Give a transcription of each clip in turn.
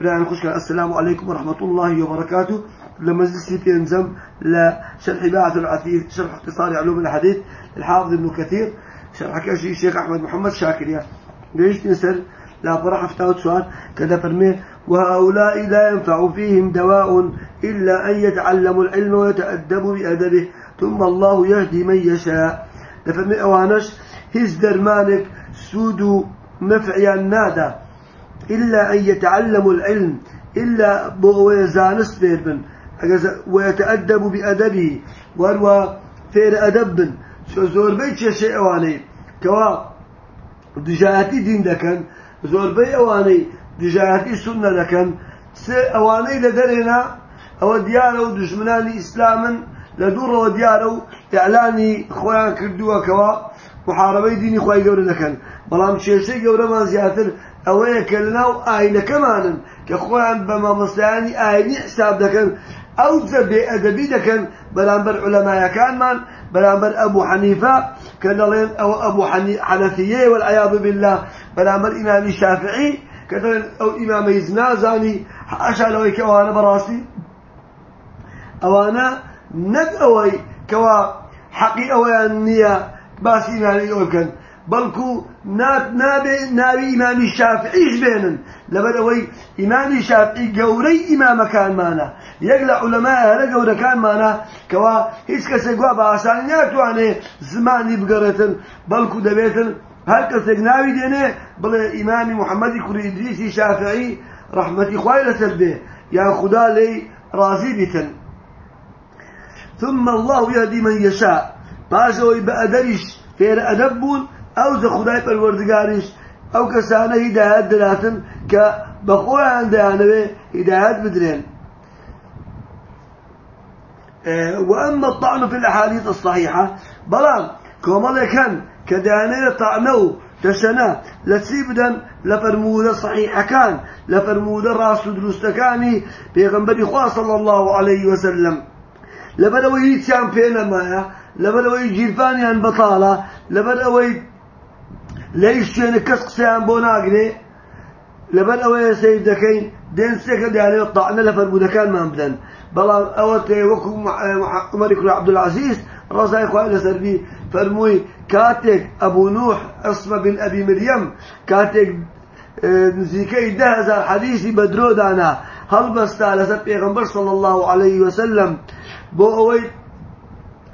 بران خوش السلام عليكم ورحمة الله وبركاته. في انزم لشرح باعة العثير شرح اختصار علوم الحديث الحافظ ابن كثير شرح كأشي الشيخ أحمد محمد شاكر. يا ليش نسأل لا برح أفتاوت سؤال. كذا فرمي وهؤلاء لا ينفع فيهم دواء إلا أن يتعلموا العلم ويتأدبوا بأدبه. ثم الله يهدي من يشاء. دفرمي أوانش هز درمانك سودو نفع النادى إلا أن يتعلموا العلم إلا بو زانس بيربن ويتأدب بأدبه وهو فير أدب. شو زور بيت شيء أواني. كوا دجاهتي دين دكن زور بي أواني دجاهتي سنة سي أواني لدرنا أو ديارو دجمناني إسلاما لدور وديارو إعلاني خوان كردوا كوا. محاربي ديني خواهي قوري دكن. بلام شيشي قوري ما زياتر. أولا كلناو آينة كمانا كخوان بما مصلاني آيني حساب دكن أو زبي أدبي دكن بلانبر علماء كان من بلانبر أبو حنيفة كان أو أبو حنفية والعياذ بالله بلانبر إمام الشافعي كان أو إمام يزنازاني حاشا لو كوانا براسي. أوانا ند أوي كوا حقي أوي النية باسي إمامي أوكن بلكو ناب نابي بەڵکو نابێ ناوی ئیمامی شافعیش بێنن. لەبەرەوەی ئیمامی شافعی گەورەی ئیمامەکانمانە. یەک لە عولەمای هەرە گەورەکانمانە کەوا هیچ کەسێک وا بە ئاسانی ناتوانێ زمانی بگەڕێتن بەڵکو دەبێتن هەر کەسێک ناوی دێنێ بڵێ ئیمامی محەممەدی کوریدریسی شافعی ڕحمەتی خوای لەسەر بێ یا خدا لێی ڕازی بیتن. ثم الله يهدي من يشاء. باش بأدرش فير أدب بون أو ز خدای پروردگارش أو كسانه هدايات دلاتن كبخوة عند يعني هدايات بدرين آه وأما الطعن في الأحاديث الصحيحة بلان كومال كان كدانية طعنو تشنا لتسيبدا لفرمودة صحيحة كان لفرمودة راس دروستكاني بيغنبري خواه صلى الله عليه وسلم. لبدوي يتشان فينا مايا لبدوي جيرفاني عن بطالة لبدوي ليش شين كسق سيان بوناقني لبن أوي سيد دكين دين سكر يعني طعنا لفرمو دكان ما بدن. بلا أوت وكو عمر يكون عبد العزيز رضا إخوان لسربي فرموي كاتك أبو نوح اسمه بن أبي مريم كاتك نزيكي دهز حديثي بدرو دانا. هل بس لسر بيغمبر صلى الله عليه وسلم بو أوي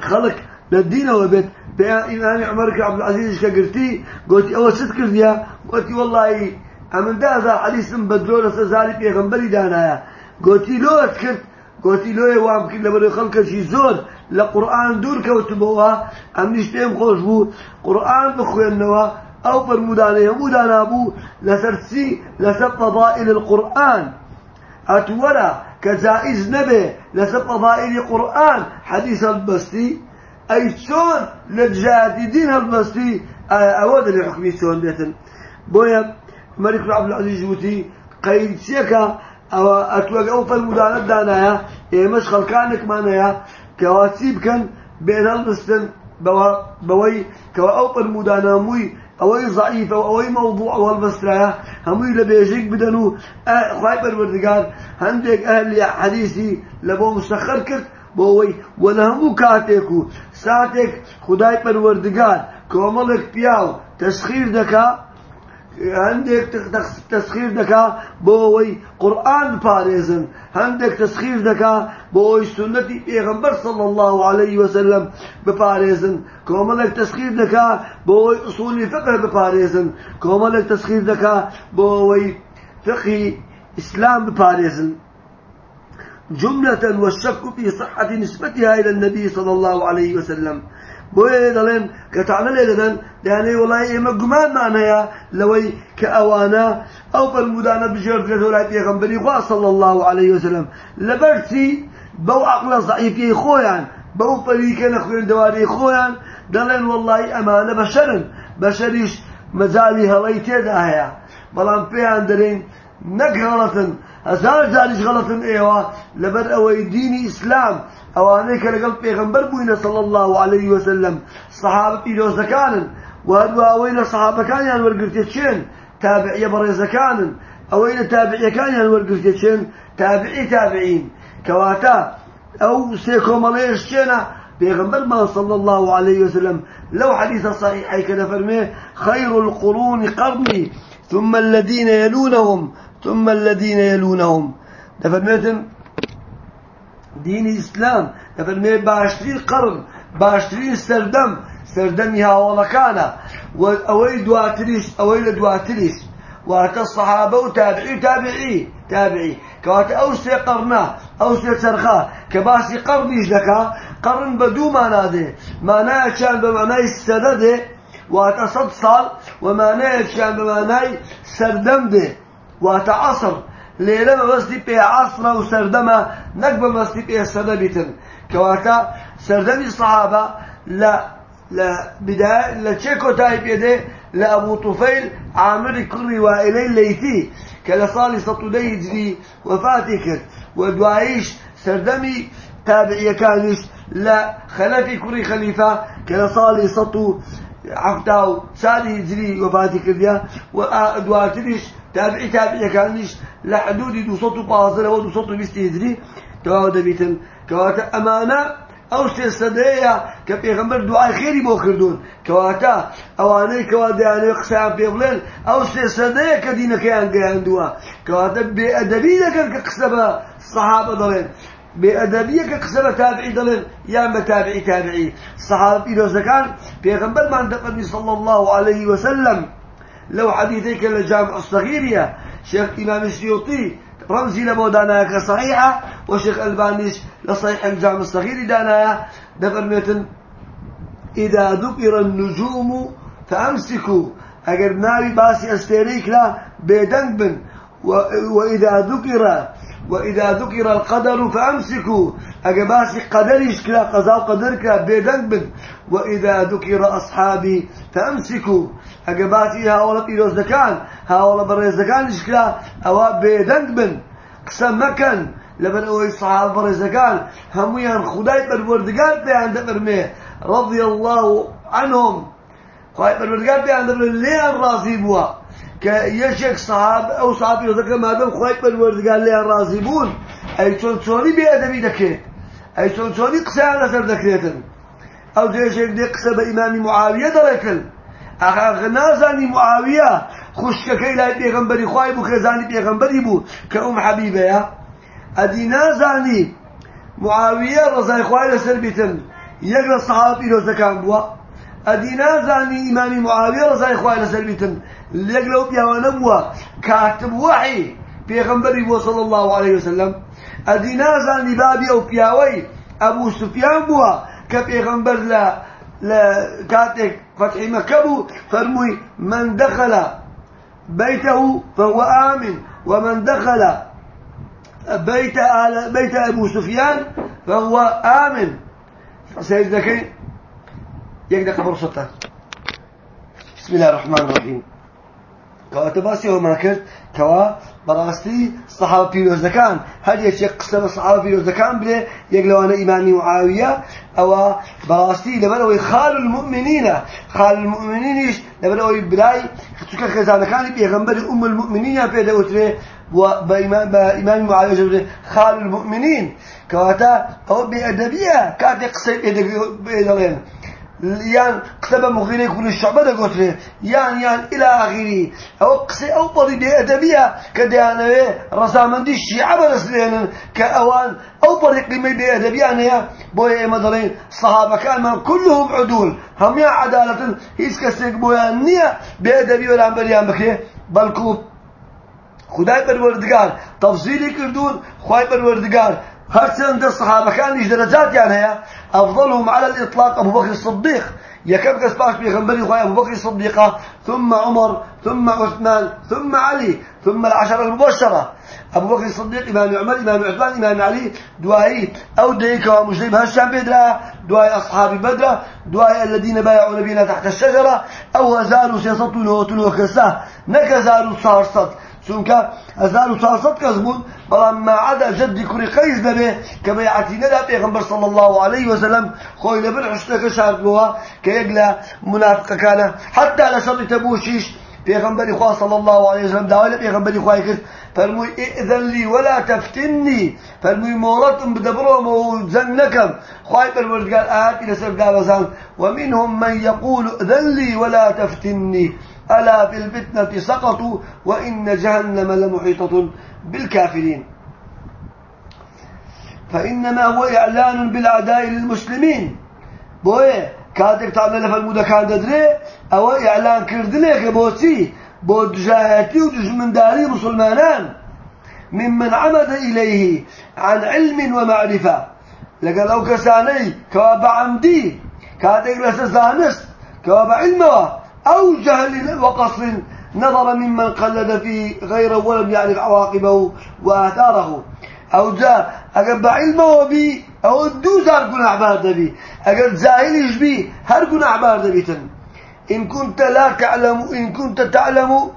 خلق للدين وبيت بإمام عمر عبد العزيز كقرتي قلت أول ست كرديا قلت والله أمن ده هذا حديث بدرون سزالي بيغنبري دانايا قلت لو أذكرت قلت له يوام كل لما خلق شي زور لقرآن دور كوتبوها أم نشتهم خوش بو قرآن بخوي النوا أو برمودانه مودانا بو لسرتسي لسر فضائل القرآن. أتورا كزائز نبي لسر فضائل القرآن حديث البستي ئەی چۆن لە جادیدین هەڵبەستی ئەوە دەلێ حکمی چۆن دێتن. بۆیە مەریک ڕابلعزیز وتی قەیرچیەکە ئەوە ئەتوەک ئەو فەرمودانەت دانایە ئێمەش خەڵکانێکمانەیە کەواچی بکەن بێن هەڵبستن بەوەی کەەوە ئەو فەرمودانەمووی ئەوەی زعیفە و ئەوەی مەوضوع ئەوەڵ بەسترایە هەمووی لە بێژێک بدەن و خی بەروەردگار هەندێک ئەهلی حەدیسی لە بۆ مستەخەر کرد بۆ ئەوەی وە لە هەموو کاتێک و ساتێک خدای پەروەردگار کۆمەڵێک پیاو تەسخیر دەکا هەندێک تەسخیر دەکا بۆ ئەوەی قورآن پارێزن هەندێک تەسخیر دەکا بۆ ئەوی سنەتی پێغمبەر سڵ الله عليه وسلم بپارێزن کۆمەلێک تەسخیر دەکا بۆ ئەوەی ئوسولی فقر بپارێزن کۆمەلێک تەسخیر دەکا بۆ ئەوەی فقی ئیسلام بپارێزن. جملة والشك في صحة نسبتها إلى النبي صلى الله عليه وسلم. بۆیە دەڵێن کە تاانە لێ دەدەن دەیانەی وڵی ئێمە گومانمانەیە لەوەی کە ئەوانە ئەو بەرمودانە بژێردرێتەوە لای پێغمبەری خوا صلى الله عليه وسلم. لەبەرچی بەو عقلە ضعیفی خۆیان بەو پەریکە لە خوێندەواری خۆیان دەڵێن وڵی ئەمانە بەشەرن بەشەریش مەجای هەڵی تێدا هەیە بەڵام پێیان دەرێن نەک غەڵەتن جاریش غەڵەتن ئێوە لەبەر ئەوەی دینی ئیسلام ئەوانەی کە لەگەڵ پێغمبەر بووینە صلى الله عليه وسلم صحابە پیرۆزەکانن وهدو ئەوەی لە سەحابەکانیان وەرگرتێ چێن تابعیە بەڕێزەکانن ئەوەی لە تابعیەکانیان وەرگرتێ چێن تابعی تابعین. کەواتە ئەو سێ کۆمەڵەیەش چێنە پیغمبر ما صلى الله عليه وسلم لو حديث صحيح كذا فرمي خير القرون قرني ثم الذين يلونهم ثم الذين يلونهم. دفرميتم دینی ئیسلام دەفەرمێ باشترین قڕن باشترین سەردەم سەردەمی هاوڵەکانە و ئەوەی دواتریش ئەوەی لە دواتریش واتە سەحابە و تابعی و تابعی تابعی کەواتە ئەو سێ قڕنا ئەو سێ چرخە کە باسی قڕنیش دەکا قڕن بە دوو مانادێ مانایەکیان بە مانای سەدە دێ واتە سەد ساڵ و مانایەکیان بە مانای سەردەم دێ واتە عەسڕ لێرە بەبەستی پێ عەسڕە و سەردەمە نەک بەبەستی پێ سەدە بیتن کەواتە سەردەمی سەحابە لە لە بداية لچه کۆتایی پێدێ لە ئەبوو توفەیل عامری کوڕی وائلەی لەیتی کە لە ساڵی سەد و دەی هیجری وەفاتی کرد. و دواییش سەردەمی تابعیەکانیش لە خەلەفی کوڕی خەلیفە کە لە ساڵی سەد و حەفتا و چاری هیجری وەفاتی کردیا و دواتریش تابعی تابعیەکانیش لە حدودی 215 و 220 هجری تەواو دەبیتن. کەواتە ئەمانە ئەو سێسەدەیە کە پێغەمبەر دوعای خێری بۆ کردوون. کەواتە ئەوانەی کەوا دەیانێت قسەیان پێ بڵێن. ئەو سێسەدەیە کە دینەکەیان گەیاندووە. کەواتە بێئەدەبی دەکەن کە قسە بە سەحابە دەڵێن. کە قسە بە تابعی دەڵێن یان بە تابعی تابعی سەحابە پیرۆزەکان پێغەمبەرمان دەفەرمی صلی الله عليه وسلم. لو حديثيك الجامع الصغيرية شيخ إمام السيوطي رمزي لمودانا كصحيحة وشيخ ألبانيش لصحيح الجامع الصغير دانا دفرميتن إذا ذكر النجوم فأمسكوا. أجر ناوي باسي أستيريك لا بيدنك بن وإذا ذكر وإذا ذكر القدر فأمسكوا. أجباسي قدريش كلا قضاء قدرك بيدن بن. وإذا ذكر أصحابي فأمسكوا. أجباسي هاولا بيروز دكان هاولا بريز دكان إشكلا أوا بيدن بن. قسم مكان لبن أوي صحابة بريز دكان. هميان خداي بالوردقان بيان دبرمي رضي الله عنهم. خداي بالوردقان بيان دبرمي ليه راضي بوا. کە یەکێک سەحاب ئەو سەحابی ڕزەکە مادەم خی پەروەردگار لێیان ڕازی بوون. ئەی چۆن چۆنی بێئەدەبی دەکرێت؟ ئەی چۆن چۆنی قسەیان لەسەر دەکرێتن؟ ئەو درێژێک دێ قسە بە ئیمامی معاویە دەڕێکن ئەغا نازانی معاویە خوشکەکەی لای پێغەمبەری خوای بوو کەزانی پێغەمبەری بوو کە ئەوم حەبیبەیە. ئەدی نازانی معاویە ڕزای خوای لەسەر بیتن. یەک لە سەحاب پیرۆزەکان بووە. أدي نازاني إمام معاوية رضاي خواهي لسر بيتن لەک لەو پیاوانە بووە کاتب وحی پێغەمبەری بۆ صلی الله عليه وسلم. ئەدی نازانی بابی ئەو پیاوەی ئەبوو سوفیان بووە کە پێغەمبەر لە لە کاتێک فتحی مەکە بوو من دخل بيته فهو آمن. ومن دخل بيت آل بيت أبو سفيان فهو آمن. سيدنا يقدر قبر بسم الله الرحمن الرحيم. کەواتە باسی ئەومان کرد کەوا بەڕاستی سەحابە پیرۆزەکان هەر یەکێک قسە بە سەحابە پیرۆزەکان برێ یەک لەوانە ئیمانی معاویە ئەوە بەڕاستی لەبەر ئەوەی خال المؤمنینە خال المؤمنینیش لەبەر ئەوەی برای چونکە خێزانەکانی پێغەمبەری ئوم المؤمنینیان پێ دەوترێ بإمام معاوية جبريل خال المؤمنين. كواتا أو بأدبية كاتي قصي بيدلين يان كتب مغيري كل الشعب ده قلت يان يان إلى آخره أو قصي أو بريد أدبية كديانا رسامندي الشيعة برسلين كأوان أو بريد قيمة بأدبية أنا بويا مدرين صحابة كان كلهم عدول. هم يا عدالة هيس كسيك بويا نية بأدبية ولا عمبريان بكري بلكو خدای پروردگار تفصیلی کردون خدای پروردگار هرچند يجي درجات يعني هي أفضلهم على الإطلاق أبو بكر الصديق. يكب كسباش بيغنبري خويا أبو بكر الصديقة ثم عمر ثم عثمان ثم علي ثم العشرة المبشرة. أبو بكر الصديق إمام عمر إمام عثمان إمام علي دوائي أو ديك ومجرب هشام بدرة دواي أصحاب بدرة دواي الذين بايعوا نبينا تحت الشجرة. أو هزاروا سيسطون وكساه نكزاروا صارصت چونکە 1400 کەس بوون بەڵام ماعەدا جدی کوڕی قەیز دەبێ کە بەیعەتی نەدا پێغەمبەر صلی الله عليه وسلم خۆی لەبر حشتەکە شاردبووە کە یەک لە منافقەکانە. حتا لە شەڕی تەبوشیش پیغمبری خواه صلی الله عليه وسلم دعوی لپیغمبری خواه کرد فرموی ائذن لی ولا تفتنی فرموی مولتم بدبرهم و زن نکم خواه پروردگار آیاتی لسر دابزان ومنهم من يقول ائذن لي ولا تفتني ألا في الفتنة سقطوا وإن جهنم لمحيطة بالكافرين. فإنما هو إعلان بالعداء للمسلمين. بوي كاتك تعمل لفا كان ددري أو إعلان كردنيك بوتي بود جاهتي ودجمن داري مسلمانان. ممن عمد إليه عن علم ومعرفة لقد لو كساني كواب عمدي كاتك لسزانست كواب علمه أو جهل وقصر نظر ممن قلد فيه غيره ولم يعرف عواقبه وآثاره. أو جاء أقب علمه بي أو الدوزار كن أعبار دبي أقل زاهلش بي هر كن أعبار دبيتن إن كنت لا تعلم إن كنت تعلم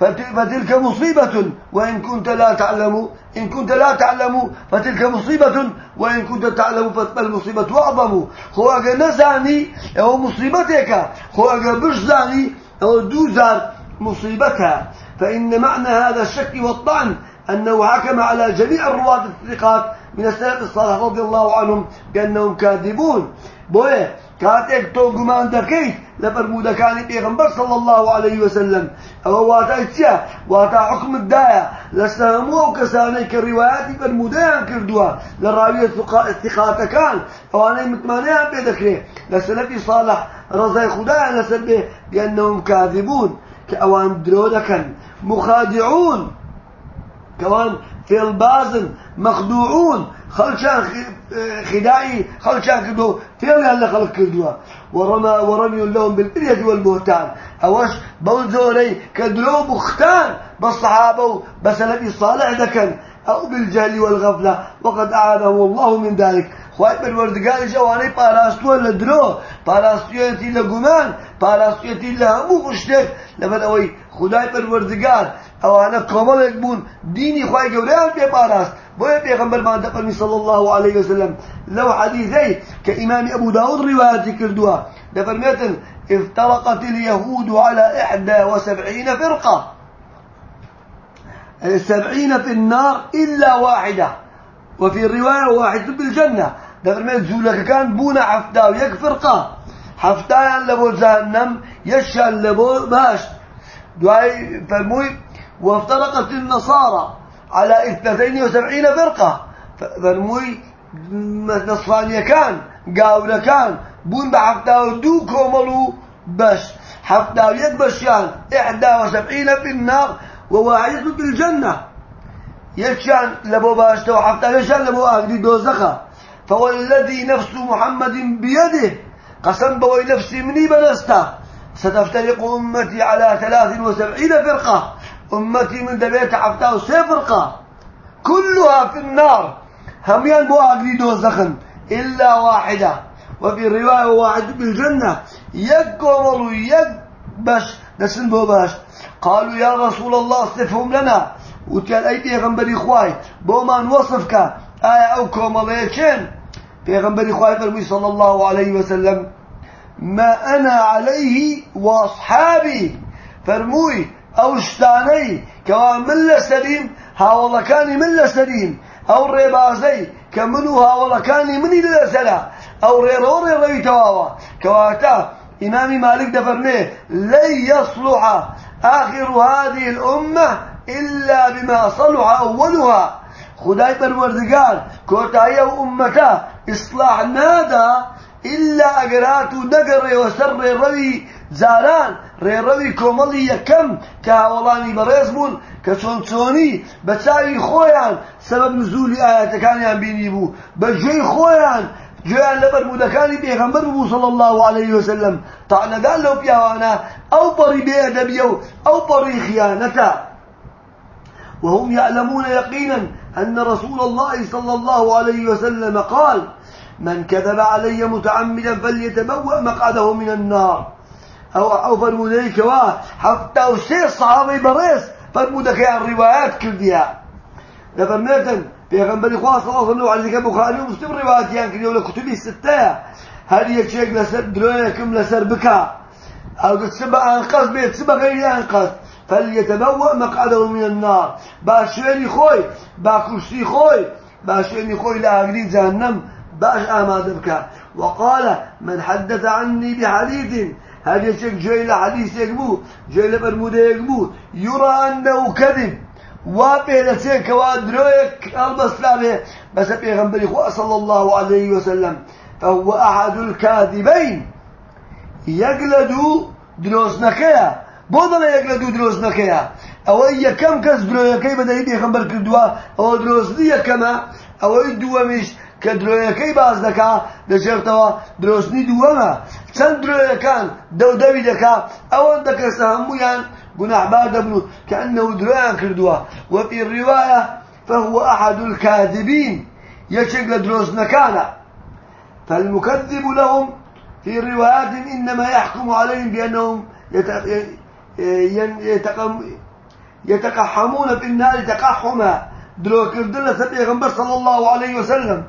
فتلك مصيبة وإن كنت لا تعلم إن كنت لا تعلم فتلك مصيبة وإن كنت تعلم فالمصيبة أعظم. هو أجا نزاني أو مصيبتك. هو أجا بجزاني أو دوزار مصيبتها فإن معنى هذا الشك والطعن أنه حكم على جميع الرواة الثقات من السلف الصالح رضي الله عنهم بأنهم كاذبون. بويه كاتك تو گمان دكيت لفرمودة كان بيغمبر صلى الله عليه وسلم. أو واتا إتيا واتا حكم الدايا لسهمو كساني كالروايات فرمودة كردوا لراوية الثقات كان. أو أنا متمانيا بيدكري. لسلفي صالح رضي خدا لسلبه بأنهم كاذبون. كأوان درودكا مخادعون. كوان في البازن مخدوعون. خلشان خداعي خلشان كدو فيلا اللي خلق كدوا ورمى ورمي لهم بالبرية والبهتان. أوش بوزوري كدلو بختان بالصحابة بس الذي صالح ذكن أو بالجهل والغفلة. وقد أعانه الله من ذلك. خواهی پروردگار جوانی پاراستو لدرو پاراستویتی لگمان پاراستویتی لهمو خشتک لبن اوی خدای پروردگار اوانا کامل بون دینی خواهی گوریان پی پاراست. بويا بيغمبر ما دقل صلى الله عليه وسلم لو حديثي كإمام أبو داود رواية كردوا دفرميتن افترقت اليهود على إحدى وسبعين فرقة. سبعين في النار إلا واحدة. وفي الرواية واحد دفرميت زولك كان بونا حفتا ويك فرقة حفتا لبو جهنم يشان لبو باش دعاي فرموي وافترقت النصارى على اثنتين وسبعين فرقة. فرموي نصرانية كان قاولة كان بون بحفتا ودو كوملو حفتا ويك بشيان إحدى وسبعين في النار وواحدة في الجنة. يشان لبو باشتا وحفتا يشان لبو أهدي دوزخة فوالذي نفس محمد بيده. قسم بوي نفسي مني بنستا ستفترق أمتي على ثلاث وسبعين فرقة. أمتي من دبيت عفتاه سفرقة كلها في النار. هم ينبوا أقري دوزخن إلا واحدة. وفي رواية واحد بالجنة. يقوموا يقبش دسن باش. قالوا يا رسول الله صفهم لنا. وتيال أي بيغنبري خواي. بومان وصفك؟ آية أو كوماليكين بيغنبري خواي فرمي صلى الله عليه وسلم ما أنا عليه وأصحابي فرموي أو شتاني كوا من لسليم هاوڵەکانی من لە سەرین ئەو ڕێبازەی کە من و هاوڵەکانی منی لەسەرا أو ريرو ريروي تواوا. كواتا إمام مالك دفرمي لن يصلح آخر هذه الأمة إلا بما صلح أولها خداي بالوردقال كوتايا وأمتا إصلاح نادا إلا أقراتو نقر وسر روي زاران ڕێڕەوی کۆمەڵی یەکەم کە هاوڵانی بەڕێز بوون کە چۆنچۆنی بە چاوی خۆیان سەبەب نزولی ئاەتەکانیان بینی بوو. بە گوێی خۆیان گوێیان لە بەرمودەکانی پێغەمبەر بوو صلی الله عليه وسلم. تاعنەدان لەو پیاوانە ئەو پەڕی بێئەدەبیە و ئەو پەڕی خیانەتە. وهم يعلمون يقينا أن رسول الله صلى الله عليه وسلم قال من كذب علي متعمدا فليتبوأ مقعده من النار. أو أو فرمودەی کەوا هەفتا و سێ سەحابەی بەڕێز فرمودەکەیان ڕیوایەت کردیە دەفەرمێتن پێغەمبەری خوا صلی الله علیه و علیه بخاری و مسلم ڕیوایەتیان کردیەوە لە کتوبی ستەیە هەر یەکێک لەسەر درۆیەکم لەسەر بکە ئەو چ بە ئانقەس بێت چ بە غەیری ئانقەس فليتبوأ مقعده من النار. باشوێنی خۆی با کوشتی خۆی باشوێنی خۆی لە ئاگری جهنم باش ئامادە وقال من حدث عني بحديث هذا يشك جيل حديث يكبو جيل برمودة يكبو يرى أنه كذب وابه لسيك وادرويك البسلامه بس بيغنبري صلى الله عليه وسلم فهو أحد الكاذبين يقلدوا دروس يقلدوا دروس نكيا. أو أي كم كس درويكي بدأ يبي خنبر كردوا. أو دروس دي كما. أو يدوا مش کە درۆیەکەی باز دەکا دەچێتەوە درۆستنی دووەمە چەند درۆیەکان دەودەوی دەکا ئەوەن دەکەسە هەمویان گوناحبار دەبن كأنه درويان كردوا. وفي الرواية فهو أحد الكاذبين. يشك لدروس نكانا. فالمكذب لهم في روايات إنما يحكم عليهم بأنهم يتقحمون في النار تقحما. درو كردن سبي صلى الله عليه وسلم.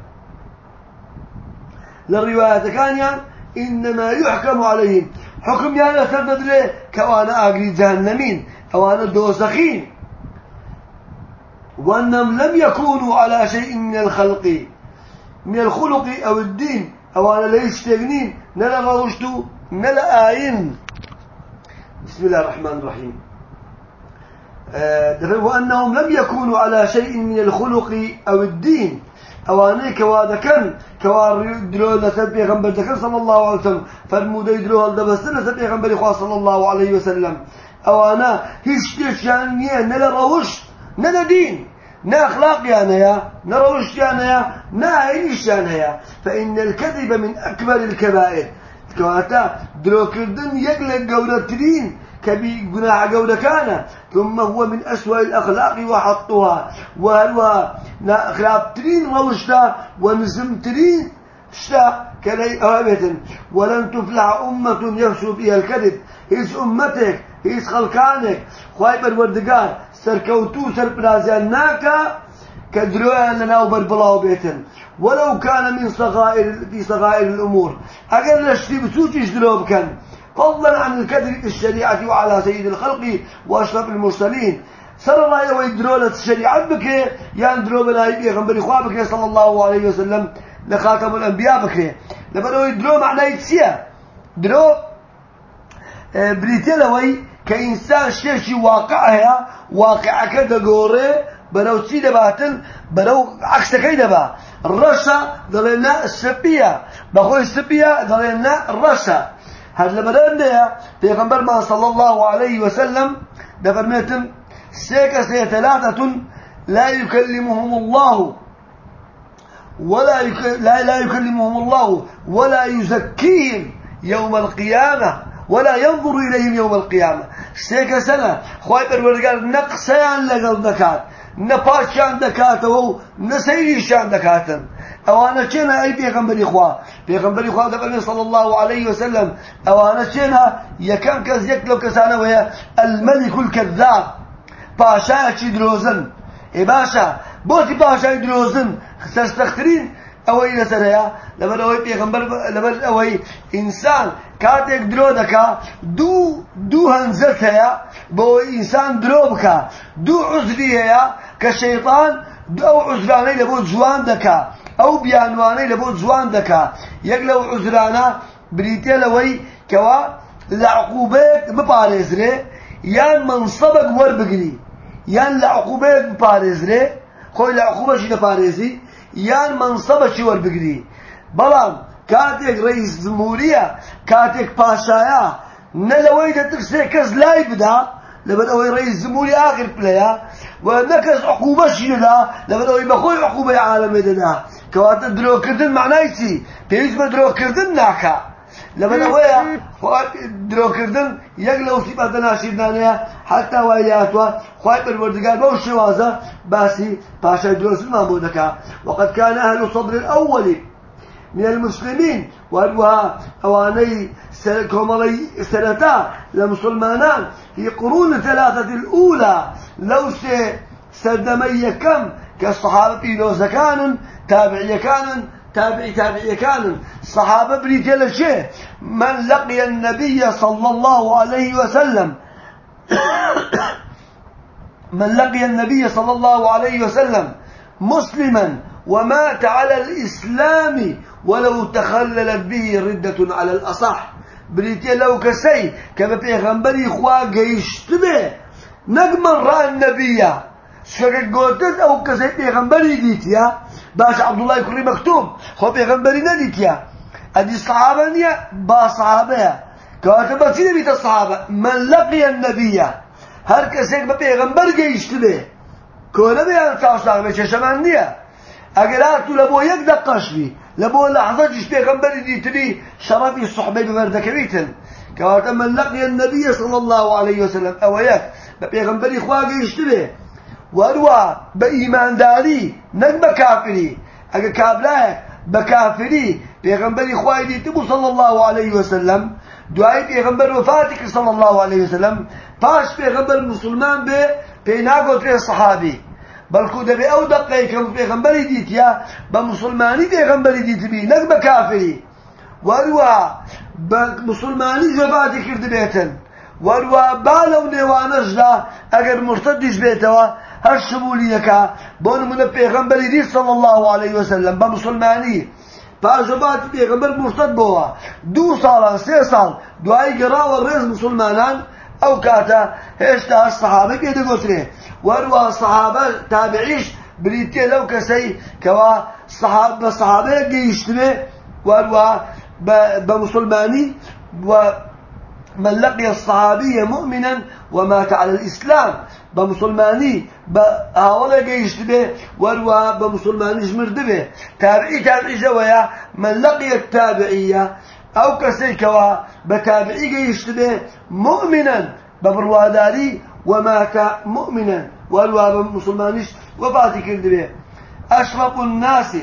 للروايات كان إنما يحكم عليهم. حكم يعني سردد له كوانا آقري جهنمين كوانا دوسخين. وأنهم لم يكونوا على شيء من الخلق. من الخلق أو الدين أو أنا ليش تغنين نلا غوشتو نلا آين. بسم الله الرحمن الرحيم. آه وأنهم لم يكونوا على شيء من الخلق أو الدين. أواني كوا دكن كوا درو لسر پیغمبر دكن صلى الله عليه وسلم. فرمودي درو هل دبست لسر پیغمبر خواه صلى الله عليه وسلم. أوانا هیچ تشان نیه نلا روش نلا دين نا أخلاق يعني يا نا روش يعني يا نا عينيش يعني فإن الكذب من أكبر الكبائر. كواتا درو كردن يقلق قولة ترين كبي جناح كان ثم هو من أسوأ الأخلاق وأحطها. وهو أخلاق ترين روشتا ونزم ترين شتا كلي أهبة ولن تفلح أمة يفشو بها الكذب. هيس أمتك هيس خلقانك. خواهي بالوردقار سركوتو سربرازيان ناكا كدروان لنا وبربلاو بيتن. ولو كان من صغائر في صغائر الأمور. أقل لشتي بسوتي دروب كان. فضلا عن الكذب في الشريعة وعلى سيد الخلق وأشرف المرسلين. سر الله يوي درولة الشريعة بك يعني درو بلاي بيغنبري خواه بك صلى الله عليه وسلم لخاتم الأنبياء بك. لبنوي درو معناه يتسيا درو آه، بريتي لوي كإنسان شيشي واقعها واقع كده قوري بەرەو چی دەباتن بەرەو عکسەکەی دەبا ڕەشە دەڵێنە سپیە بەخۆی سپیە دەڵێنە ڕەشە هل لبرندها پیغمبر ما صلى الله عليه وسلم دفرميتم سيكا سي ثلاثة لا يكلمهم الله. ولا يك... لا لا يكلمهم الله. ولا يزكيهم يوم القيامة. ولا ينظر إليهم يوم القيامة. سيكا سنة. خواهي برورقال نقصيان لقل نەپاکیان دەکاتەوە و نەسەیریشان دەکاتن. ئەوانە چێنە ئەی پێغمبەری خوا؟ پێغمبەری خوا دەفەرمێ صلی الله علیه وسلم. ئەوانە چێنە؟ یەکەم کەس یەک لەو کەسانەوەیە المەلیک الکەذاب پاشایەکی درۆزن. ئێ باشە بۆتی پاشای درۆزن؟ سەرسەختترین دروزن تستخترين أوي لسريا لبر أوي پیغمبر لبر أوي إنسان كاتك درو دكا دو دو هنزت هيا بو إنسان درو بكا دو عذري هيا كشيطان دو عذراني لبو جوان دكا ئەو بیانوانەی لە بۆ جوان دەکا یەک لەو عزرانە بریتێ لەوەی کەوا لە عقوبەیەک بپارێزرێ یان منصبك وەربگری یان لە عقوبەیەک بپارێزرێ خۆی لە عقوبەشی دەپارێزی یان منصبەشی وەربگری بەڵام کاتێک ڕئیس جمهوریە کاتێک پاشایە نە لەوەی دەترسێ کەس لای بدا لەبەر ئەوەی ڕئیس جمهوری آخر پلەیە و نەکەس عقوبەشی دەدا لەبەر ئەوەی بەخۆی عقوبەی عالەمێ دەدا. کەواتە درۆکردن معنای چی؟ پێویست بە درۆکردن ناکە لەبەر ئەوەیە درۆکردن یەک لەو سیبەتە ناشیردانەیە حتا وای لاتوە خوای پەروەردگار بەو شێوازە باسی پاشای درۆستمان بۆ دەکا وقد كان أهل صدر الأول من المسلمين وهروها أواني كومالي سنتا لمسلمانان في قرون ثلاثة الأولى. لو سردمي كم كالصحابة لو زكان تابعي كان تابعي تابعي. كان صحابة بريتيل الشيء من لقي النبي صلى الله عليه وسلم. من لقي النبي صلى الله عليه وسلم مسلما ومات على الإسلام ولو تخللت به ردة على الأصح. بريتي لو كسي كما بيغمبري خوا قيشت به. نقمن رأى النبي. شكك أو كسي بيغمبري ديتيا باش عبد الله كري مكتوب. خو بيغمبري نديتيا ادي الصحابة نيا با صحابة كاتب سيدي بيت الصحابة. من لقي النبي هر كسيك بيغمبر قيشت به كونا بيان تاوشتاق بيش شمان نيا اگر هاتو لبو يك دقاش بي لبو لحظة جيش بيغمبري ديتني شرفي الصحبة بمردكبيتن كاتب من لقي النبي صلى الله عليه وسلم أو يك بيغمبري خواه قيشت وروا بإيمان داري نك بكافري. أجا كابلاك بكافري. بيغمبري خواهي تبو صلى الله عليه وسلم. دعاي بيغمبر وفاتك صلى الله عليه وسلم. باش بيغمبر مسلمان به بيناغو تري صحابي. بلکو دبي أو دقيقه كم بيغمبري ديتيا بمسلماني بيغمبري ديت بي نك بكافري. وروا بمسلماني جبادي كرد بيتن. وروا بالو نيوانجلا اگر مرتدش بيتوا. هر شمولی دکا بون من پیغمبری دی صلی الله علیه وسلم با مسلمانی. پاجبات پیغمبر مرتد بوا دو سال سه سال دعای گرا و رز مسلمانان أو كاتا هشتا الصحابة كده قتله وروا الصحابة تابعيش بريتي لو كسي كوا صحابة صحابة جيشتمه وروا بمسلماني ومن لقي الصحابية مؤمنا ومات على الإسلام بمسلماني بهاولا جيشت به وروا بمسلماني جمرد به. تابعي تابعي جويا من لقي التابعية أو كسيكوا بتابعي جيشت به مؤمنا ببرواداري ومات مؤمنا وروا بمسلمانيش وفاتي كرد به. أشرف الناس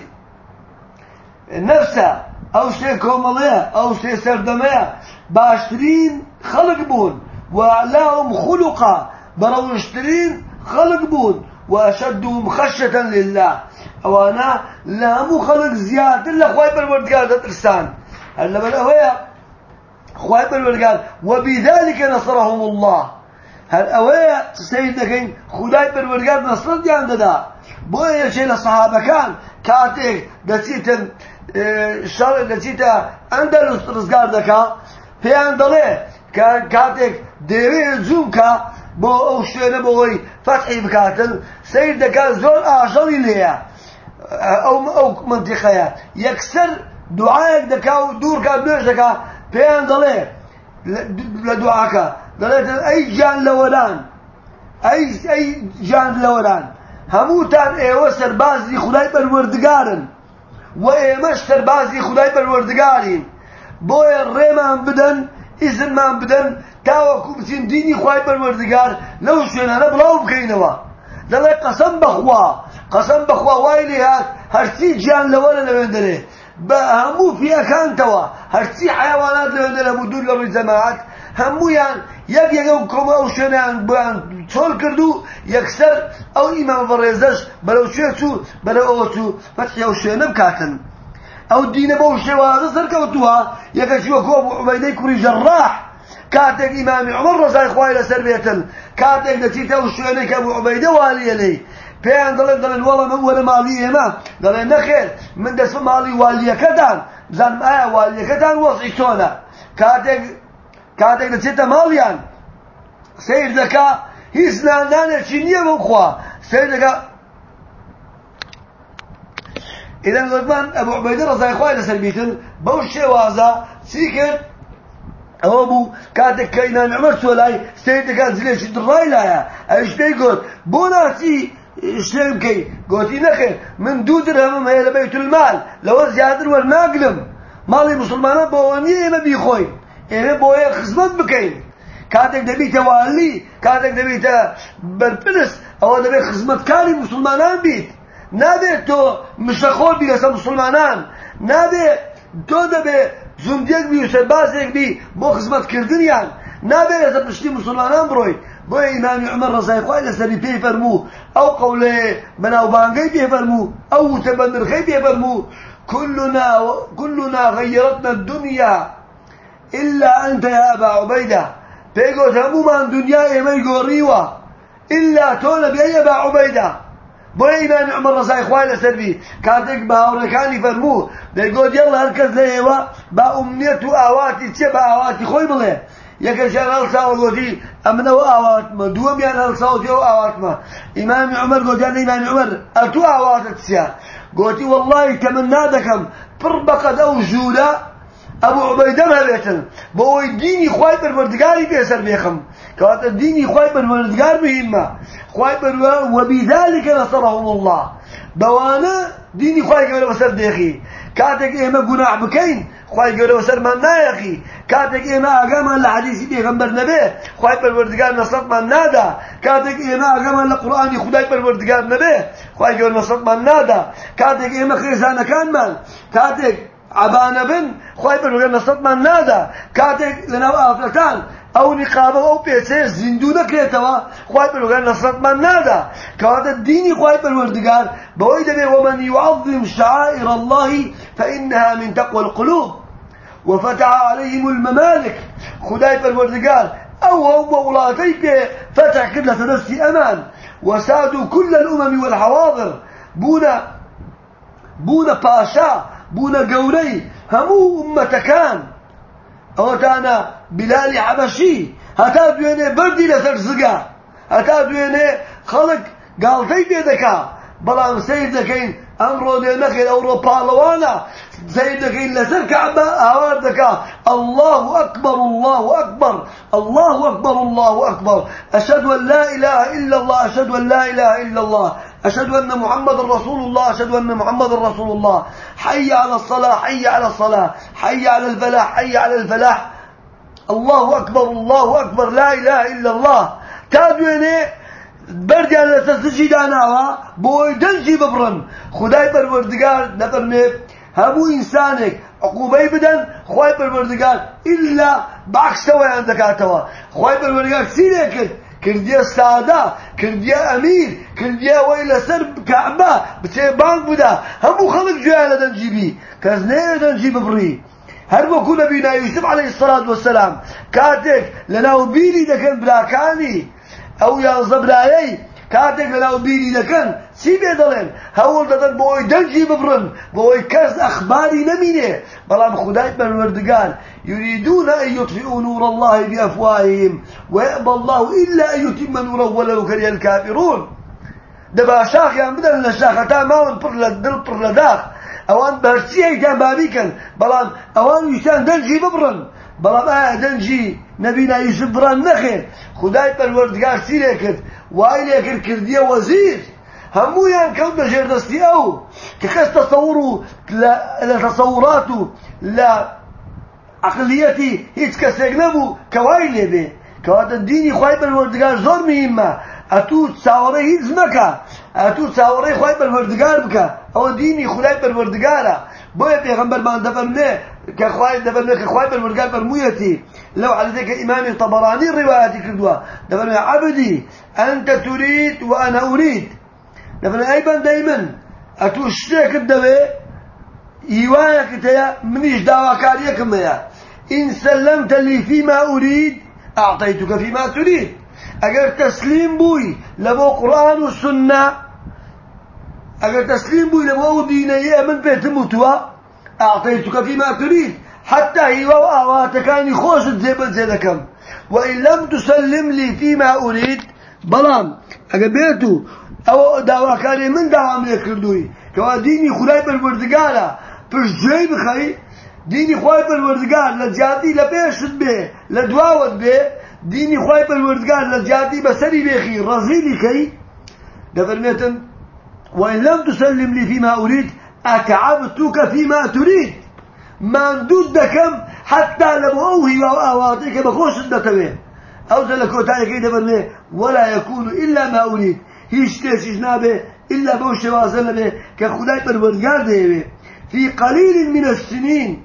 نفسه أو شيء كومالية أو شيء سردمية باشترين خلق بون وأعلاهم خلقا بروشترين خلق بون وأشدهم خشية لله. أوانا لا مو خلق زيادة إلا خواي بالوردقال ترسان هلا بل أويا خواي بالوردقال وبذلك نصرهم الله. هل أويا سيدنا كين خداي بالوردقال نصر ديان ددا بويا شيء للصحابة كان كاتيك دسيتن شر دسيتا أندلس رزقار دكا في أندلس كان كاتيك ديوي زومكا بۆ ئەو شوێنە بۆەوەی فەتحی بکاتن سیر دەکات زۆر ئاژەڵی لێیە. ئەو ئەو منتیقەیە یەکسەر دوعاەک دەکا و دوورکە نوێژ دەکا پێیان دەڵێ لە دوعاکە. دەڵێتن ئەی گیان لەوەران ئەی ئەی گیان لەوەران هەمووتان ئێوە سەربازی خودای پەروەردگارن. و ئێمەش سەربازی خودای پەروەردگارین. بۆیە ڕێمان بدەن ئیزنمان بدەن تاوەکو بچین دینی خوای پەروەردگار لەو شوێنانە بڵاو بکەینەوە. دەڵێ قەسەم بەخوا قەسەم بەخوا وای لێ هات هەرچی گیان لەوەرە لەوێندەرێ بە هەموو پیەکانتەوە هەرچی حیوانات لەوێندەرە بوو دوور لە ڕووی جەماعەت هەموویان یەک یەکە و کۆمە ئەو شوێنیان بۆیان چۆل کرد و یەکسەر ئەو ئیمان بەڕێزەش بەرەو شوێ چوو؟ بەرەو ئەوە چوو. فەتحی ئەو شوێنە بکاتن ئەو دینە بەو شێوازە سەرکەوتووە. یەکەشی ئەبوو عوبەیدەی کوڕی ژەڕاح كاتك إمام عمر رضي خوای لەسەر بێتن. کاتێک دەچیتە و شوێنێک ئەبوو عوبەیدە والیە لێی پێیان دەڵێن دەڵێن وەڵە من وەرە ماڵی ئێمە. دەڵێن نەخێر من دەچمە ماڵی والیەکەتان بزانم ئایا والیەکەتان وەزعی چۆنە کاتێک کاتێک دەچێتە ماڵیان. سیر دەکا هیچ نانانێکی نییە بۆ خوا سیر دەکا إذا زمان أبو عبيدة رضي الله عنه سلبيتن بوش وازا سيكر ئەوە بوو کاتێک کە ئینان عمەر سۆلای سێ دەکات زلێکی دڕای لایە. ئەوش پێی گوت بۆ ناچی شتێک بکەی گوتی نەخێر من دوو درهەمم هەیە لە بەیت المال لەوە زیاتر وەرناگرم. ماڵی مسلمانە بۆەوە نییە ئێمە بیخۆین ئێمە بۆیە خزمەت بکەین. کاتێک دەبیتە والی کاتێک دەبیتە بەرپرس ئەوە دەبێت خزمەتکاری مسلمانان بیت. نابێت تۆ مشەخۆر بی لەسەر مسلمانان. نابێت تۆ دەبێت زوندێک بی و سەربازێک بی بۆ خزمەتکردنیان. نابێت لەسەر پشتی مسلمانان بڕۆیت بۆ ئیمامی عمر ڕزای خوای لەسەری پێی فەرموو ئەو قەولێ بەناوبانگەی پێ فەرموو ئەو وتە بە نرخەی پێ فەرموو كلنا كلنا غيرتنا الدنيا إلا أنت يا أبا عبيدة. بيقول هموما دنيا إيمي قوريوة إلا تونا بأي أبا عبيدة. بۆ ئیمان عمر ڕزای خوای لەسەر بی کاتێک باوەڕەکانی فەرموو دەیگۆت یەڵ هەرکەس لە ئێوە با ئومنێت و ئاواتی چێ بە ئاواتی خۆی بڵێ یەکەشیان هەڵساوە گۆتی ئەمنەوە ئاواتمە دووەمیان هەڵساوتی ئەو ئاواتمە ئیمامی عمر گۆتیان ئیمامی عمر. ئەتوو ئاواتت چیە گۆتی وەڵڵی کە من نادەکەم پڕ بەقەدە و ژوورە ئەبوو عوبەیدە هەبێتن بۆ ئەوەی دینی خوای پەروەردگاری پێسەر بێخم. کەواتە دینی خوای پەروەردگار مهمە خوای پەروەردگار وەبیذالک نەسەرهم الله. بەوانە دینی خوای گەورە بەسەر دێخی. کاتێک ئێمە گوناح بکەین خوای گەورە بەسەرمان نایەقی کاتێک ئێمە ئاگامان لە حەدیثی پێغەمبەر نەبێ خوای پەروەردگار نەسەتمان نادا. کاتێک ئێمە ئاگامان لە قورئانی خدای پەروەردگار نەبێ خوای گەورە نەسەتمان نادا. کاتێک ئێمە خێزانەکانمان کاتێک عبانە بن خی بەروێ نەسەتمان نادا. کاتێک لەناو ئافرەکان ئەو نقابە ئەو پێچێ زیندوو دەکرێتەوە خی بەروێ نەسەتمان نادا. کەواتە دینی خی پەروەردگار بەوەی دەبێ ومن يعظم شعائر الله فإنها من تقوى القلوب. وفتح عليهم الممالك. خداي پروردگار أو هم ولاتي فتح كده تدسي أمان. وسادوا كل الأمم والحواضر. بونا بونا باشا. بونا قوري همو أمتكان. أوتانا بلال حبشي هتا دوينه بردي لسر زقا. هتا دوينه خلق قالتي بيدكا. بلان سيد دكين أمرو لنخل أورو بالوانا سيد دكين لسر كعبة أوار دكا. الله أكبر الله أكبر. الله أكبر الله أكبر. أشهد أن لا إله إلا الله أشهد أن لا إله إلا الله. أشهد أن محمد رسول الله أشهد أن محمد رسول الله. حي على الصلاة حي على الصلاة. حي على الفلاح حي على الفلاح. الله أكبر الله أكبر. لا إله إلا الله. تابعني بردیان لە سەرسجی داناوە بۆی دەنجی ببڕن خدای پەروەردگار دەفەرمێ هەموو ئینسانێک عقوبەی بدەن خی پەروەردگار ئللا بەعکسەوەیان دەکاتەوە خی پەروەردگار چیرێ کرد کردیە سادا کردیە ئەمیر کردیە وەی لەسەر کەعبە بچێ بانگ بدا هەموو خەڵک گوێیان لە دەنجی بی کەس نەیە دەنجی ببڕی هەر وەکو نەبینا یوسف عەلەیهی سەلات وەسەلام کاتێک لەناو بیری دەکەن براکانی ئەو کاتێک لەناو بیری دەکەن چی بێ دەڵێن هەوڵ دەدەن بۆ ئەوی دەنجی ببڕن بۆ ئەوی کەس ئەخباری نەمینێ بەڵام خدای پەروەردگار يريدون أن يطفئوا نور الله بأفواههم ويأبى الله إلا أن يتم نوره ولو كره الكافرون دبا شاخیان بدەن لە شاخەتا ماون پڕ لە دڵ پڕ لە داخ ئەوان بەرچیەکیان بابیکەن بەڵام ئەوان ویسان دەنجی ببڕن بەڵام ئایا دەنجی نەبینا یوسف بڕان نەخێر خدای پەروەردگار چیرێ کرد وای لێ کرد کردیە وەزیر هەموویان کەوت بە ژێردەستی ئەو کە کەس تەسەور و لە تەسەورات و لە عقلیەتی هیچ کەسێک نەبوو کە وای لێ بێ کەواتە دینی خوای پەروەردگار زۆر مهمە ئەتوو چاوەڕێ هیچ مەکە ئەتوو چاوەڕێی خوای پەروەردگار بکە ئەوە دینی خدای پەروەردگارە بۆیە پێغەمبەرمان دەفەرمێ کە خوای دەفەرمێ کە خوای پەروەردگار فەرموویەتی لەو حەدیثێکە ئیمامی طەبەرانی ڕیوایەتی کردووە. دەفەرمێ عەبدی ئەنتە تورید و ئەنە ئورید دەفەرمێ ئەی بەندەی من ئەتوو شتێکت دەوێ هیوایەکت هەیە منیش داواکاریەکم هەیە. إن سلمت لي فيما أريد أعطيتك فيما تريد. أجر تسليم بوي لبو قرآن والسنة أجر تسليم بوي لبو دينية من بيت متوا أعطيتك فيما تريد حتى هي وأواتكاني خوش الزيب زيدكم وإن لم تسلم لي فيما أريد بلام أجر بيتو أو دعوة كان من دعوة من يكردوي كوا ديني خلاي بالوردقالة پشت جوی بخەی دینی خی پەروەردگار لە جاتی لە پێشت بێ خی پەروەردگار لە جاتی بەسەری بێخی ڕەزیلی کەی دەفەرمێتن وإن لم تسلم لي فيما أريد أتعبتك فيما تريد؟ ماندود دەکەم حتى لەبۆ ئەو هیوا و ئاواتەی کە بەخۆشت دەتەوێ ئەو لە کۆتایەکەی دەبەرمێ ولا يكون إلا ما أريد. هیچ شتێکیش نابێ إلا لەبێ کە خدای پەروەردگار دەیەوێ. في قليل من السنين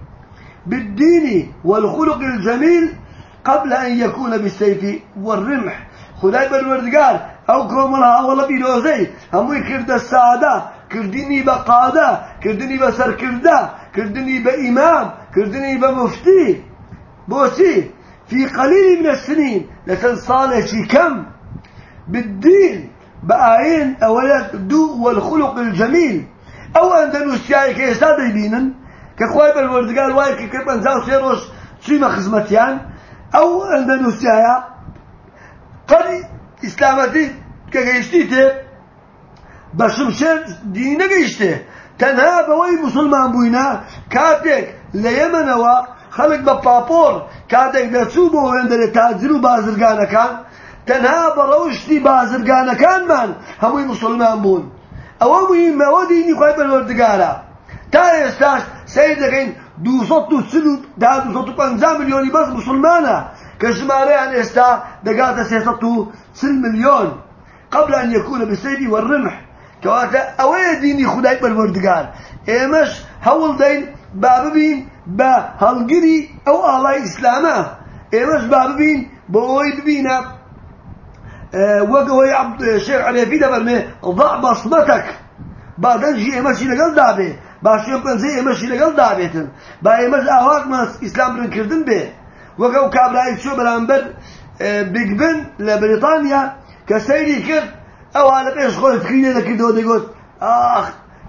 بالدين والخلق الجميل قبل أن يكون بالسيف والرمح. خدای بالوردگار أو هەمووی کردە سادە کردنی بە قادە کردنی بە سەرکردە کردنی بە ئیمام کردنی بە مفتی بۆچی في قليل من السنين لكن صالحي كم؟ بالدين بآين أولاد دو والخلق الجميل. ئەو ئەندەنووسیایی کە ئێستا دەیبینن کە خۆی بەروەردگار وای کە کرد پەنجا و ئەو ئەندەنووسیایە قەری ئیسلامەتی کە گەیشتی تێ بە شمشێر دینی نەگەیشتێ. تەنها بەوەی مسلمان بووینە کاتێک لە یەمەنەوە خەڵک بە پاپۆر کاتێک دەچوو بۆ وێندەرێ تاجر و بازرگانەکان تەنها بە ڕەوشتی بازرگانەکانمان هەمووی مسلمان بوون. ئەوە مهمە ئەوە دینی خۆی بەروەردگارە تا ئێستاش سیر دەکەین دووسەد و چل و دا دووسەد و پەنجا ملیۆنی بەس مسلمانە کە ژمارەیان ئێستا دەگاتە سێسەد و چل ملیۆن قبل أن يكون بالسيف والرمح. كواتا أوي ديني خداي بالوردقار إيمش هول دين باببين با هلقري أو الله إسلاما إيمش باببين بوي ببينا وەگەوەی شێخ عەرێفی دەبەرمێ ضع بەصمەتەك با دەنجی ئێمەشی لەگەڵ دابێ؟ با شوێن پەنجەی ئێمەشی لەگەڵ دابێتن با ئێمەش ئاواتمە ئیسلام برنکردن بێ وەگە ئەو کابرایی چۆ بەرامبەر بیگبن لە بریتانیا کە سەیری کرد ئەوە لە پێش خۆی فکرینە دەکردەوە دەگوت ئاخ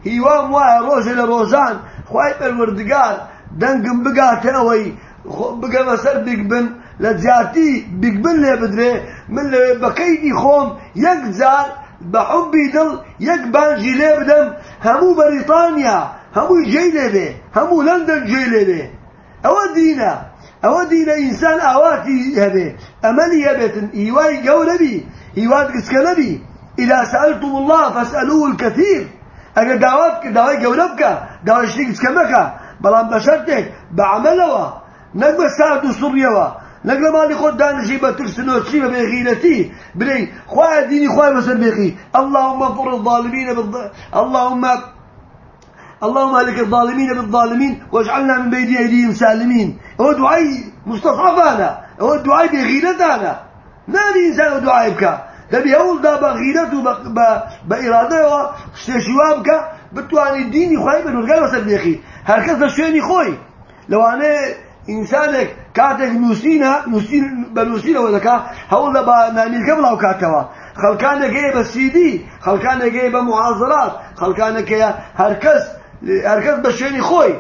هیوام وایە ڕۆژێ لە ڕۆژان خوای پەروەردگار دەنگم بگاتە ئەوەی بگەمە سەر بیگبن لە جیاتی بیگبن لێ بدرێ من لە بەکەیدی خۆم یەک جار بە حوبی دڵ یەک بانجی لێ بدەم. هەموو بەریتانیا جێی لێ بێ ئەوە دینە ئەوە دینە ئینسان ئاواتی هەبێ ئەمەلی هەبێتن هیوای گەورە بی هیوات گسکە نەبی إذا سألتم الله فاسألوه الكثير. أجا دعوات دعوات جولبك دعوات شتيك تكمك بلان بشرتك بعملوا نقبل ساعد سوريا نقل مالي خود دانشي بترسنو تشيبه بغيرتي بلي خواه ديني خواه بسر بيخي اللهم انظر الظالمين بالظ... اللهم اللهم اهلك الظالمين بالظالمين واجعلنا من بين أيديهم سالمين. هو دعاء مستصعبانا هو دعاء بغيرتانا ما في إنسان دعاء بك. دبي هول دا بغيرته بإرادته شوابك بتواني ديني خواه بنرقال بسر بيخي هركز شويني خوي. لو أنا ئینسانێک کاتێک نووسینە نووسین بە نووسینەوە دەکا هەوڵ لە بە نامیلکە بڵاو کاتەوە خەڵکانێکەیە بە سیدی خەڵکانێکەیە بە معازرات خەڵکانێکەیە هەرکەس هەرکەس بە شوێنی خۆی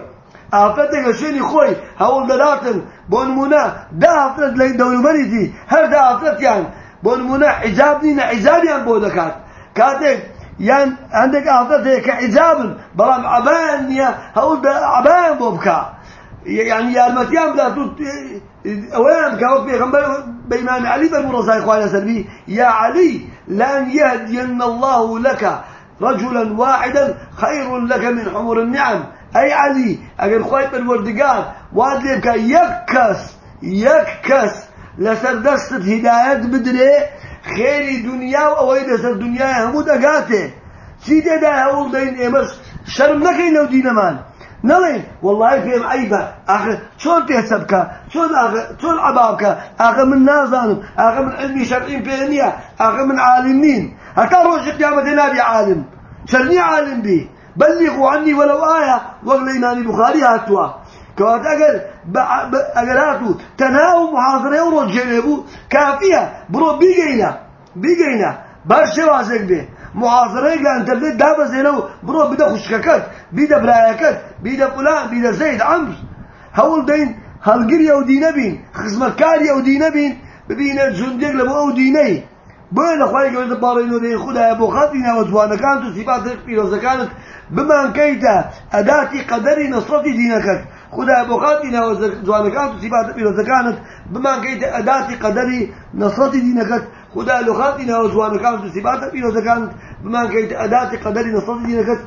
ئافرەتێک لە شوێنی خۆی هەوڵ دەداتن بۆ نمونە دا ئافرەت لە دەوروبەریتی هەر دا ئافرەتیان بۆ نمونە حیجاب نینە حیجابیان بۆ دەکات کاتێک یان هەندێک ئافرەتەیە کە حیجابن بەڵام عەبایان نییە هەوڵ عەبایان بۆ بکات يعني يارمتيان بلا توت أوان كاوك بيغمبر. بإمام علي بالمرصاي خوالي سلبي يا علي لأن يهدين الله لك. رجلا واحدا خير لك من حمر النعم. أي علي أقول خوي بالوردقان واد ليبك يكس يكس. لسر دست هداية بدري خيري دنيا وأوي لسر دنيا همود أقاته. سيدي دا هول دين إمس شرم نكين لو دين مان نڵێ والله پێم عیبە ئاخ چۆن پێچە بکە چۆن چۆن عبابکە ئاخ من نازانم ئاخ من علمی شەرعیم پێ نییە ئاخ من عالم نین هەتا ڕۆژی قیامەتێ نابی عالم. چەرنی عالم بی بلغوا عني ولو آية. وقل إمام البخاري هاتوا. كوات أجر أجر هاتوا. تناو محاضرة ورد جنبو كافية. برو بيجينا بيجينا برشة واسق به تبدأ دابا زينو برو بدا خشككت بدا برايكت بدا فلان بدا زيد عمرو. هول دين هالقرية ودينا بين خزمكارية ودينا بين ببينا جندق لبو أو ديني بين اخواني قبل البارين ودين خدا ابو خاطينا وزوانا كانت صفات في كانت بما انكيت اداتي قدري نصرتي دينك خدا ابو خاطينا وزوانا كانت صفات في كانت بما انكيت اداتي قدري خدا لخاتنا وزوانا كانت صفات في كانت بما انكيت اداتي قدري نصرتي دينك.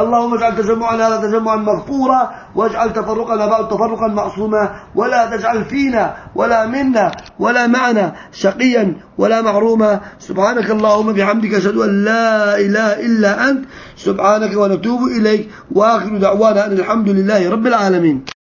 اللهم اجعل تجمعنا هذا تجمعا مغفورا واجعل تفرقنا بعد تفرقا معصوما. ولا تجعل فينا ولا منا ولا معنا شقيا ولا محروما سبحانك اللهم بحمدك أشهد أن لا إله إلا أنت. سبحانك ونتوب إليك. وآخر دعوانا أن الحمد لله رب العالمين.